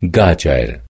gotcha